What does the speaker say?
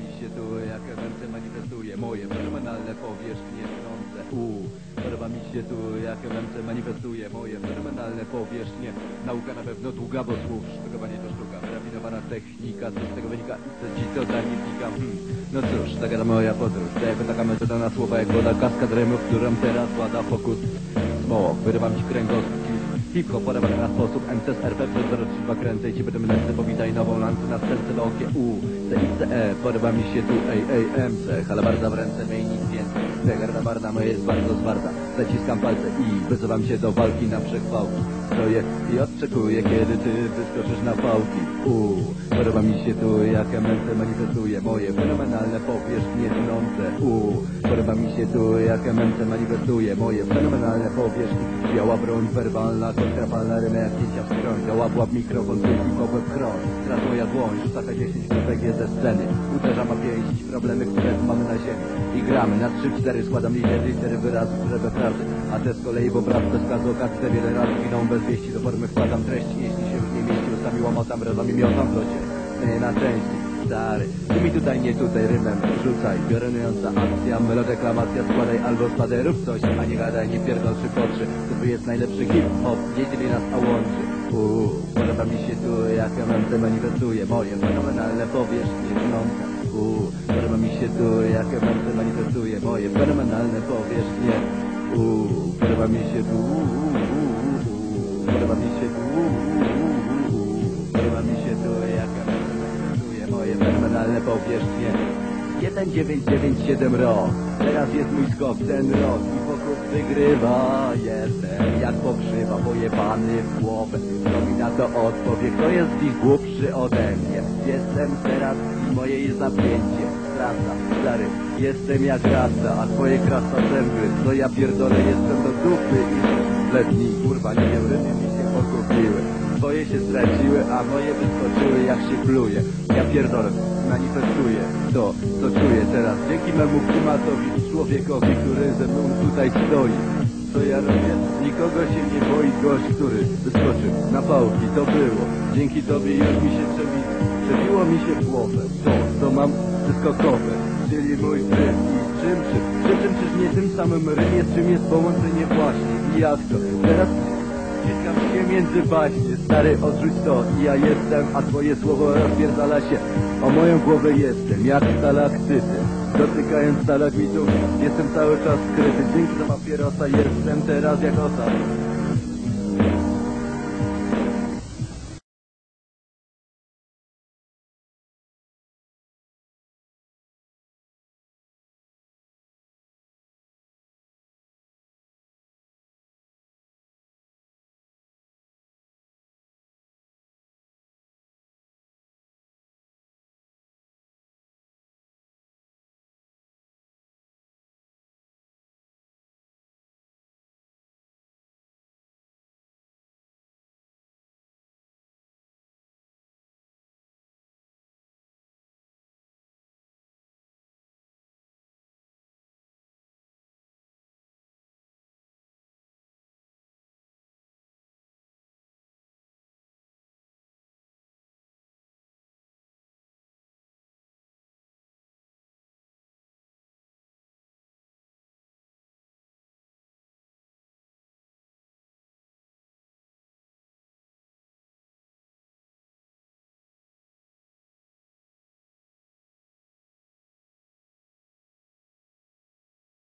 mi się tu, jak ręce manifestuje moje fenomenalne powierzchnie trące. U, podoba mi się tu, jak ręce manifestuje moje fenomenalne powierzchnie. Nauka na pewno długa, bo słów sztukowanie to sztuka, wyrafinowana technika, co z tego wynika i co ci to za nie. Hmm. No cóż, taka ta moja podróż, jako taka metoda na słowa jak woda, kaska dremów, którą teraz włada fokus. Smołok, wyrywam ci kręgosłup, Hip-hop podawany na sposób MCS RP przez 02 kręcę i ci będę ręce powitaj nową lancę na scence logie U CICE podoba mi się tu ej ej MC Halabarda w ręce mniej nic więcej Zegarda barda moja jest bardzo zwarta. Zaciskam palce i wysuwam się do walki na przechwałki. Stoję i odczekuję kiedy ty wyskoczysz na pałki. U podoba mi się tu jak MC manifestuje moje fenomenalne powierzchnie tnące U podoba mi się tu jak MC manifestuje moje fenomenalne powierzchnie Biała broń werbalna kontrafalna rymę jak cięcia w skroń. Doła łap mikrofon, trójki w chron Teraz moja dłoń, rzuca K10 strategię ze sceny. Uderza ma pięść, problemy, które mamy na ziemi. I gramy na 3-4, składam litery, litery które we prawdy. A te z kolei w obraz bez kazu okazję wiele razy giną bez wieści. Do formy wkładam treści, jeśli się już nie mieści. Ustami łamotam, razami miotam w Nie na części. Stary Ty mi tutaj, nie tutaj, rymem. Rzucaj Piorunująca akcja, melodeklamacja Składaj albo spadaj, rób coś A nie gadaj, nie pierdol czy potrzy To jest najlepszy hip-hop, nie dzieli nas, a łączy. Uuu, podoba mi się tu, jak MC manifestuje Moje fenomenalne powierzchnie tnące Uuu, podoba się tu, jak MC manifestuje Moje fenomenalne powierzchnie. Uuu, podoba mi się tu Podoba mi się tu Podoba mi się tu, jak MC manifestuje Moje fenomenalne powierzchnie. 1997 rok Teraz jest mój skok, ten rok I pokój wygrywa. Jestem jak pokrzywa Pojebany w głowę. Kto mi na to odpowie Kto jest dziś głupszy ode mnie? Jestem teraz i moje jest napięcie Strata, stary Jestem jak rasa A twoje krasa zęby. Co ja pierdolę jestem do dupy. I letni kurwa nie wiem ryby mi się pokupiły Twoje się straciły, a moje wyskoczyły jak się pluje. Ja pierdolę, manifestuję to, co czuję teraz. Dzięki memu klimatowi, człowiekowi, który ze mną tutaj stoi. Co ja robię? Nikogo się nie boi gość, który wyskoczył na pałki. To było, dzięki tobie już mi się przebi przebiło mi się w głowę. To, co mam wyskokowe Czyli mój rym i czym, czym, przy czym czyż nie tym samym rymie Czym jest połączenie właśnie i jak Teraz Wciskam się między baśnie, stary odrzuć to. I ja jestem, a twoje słowo rozpierdala się. O moją głowę jestem, jak stalaktyty Dotykając stalagmitów, jestem cały czas skryty. Dzięki za papierosa jestem teraz jak osa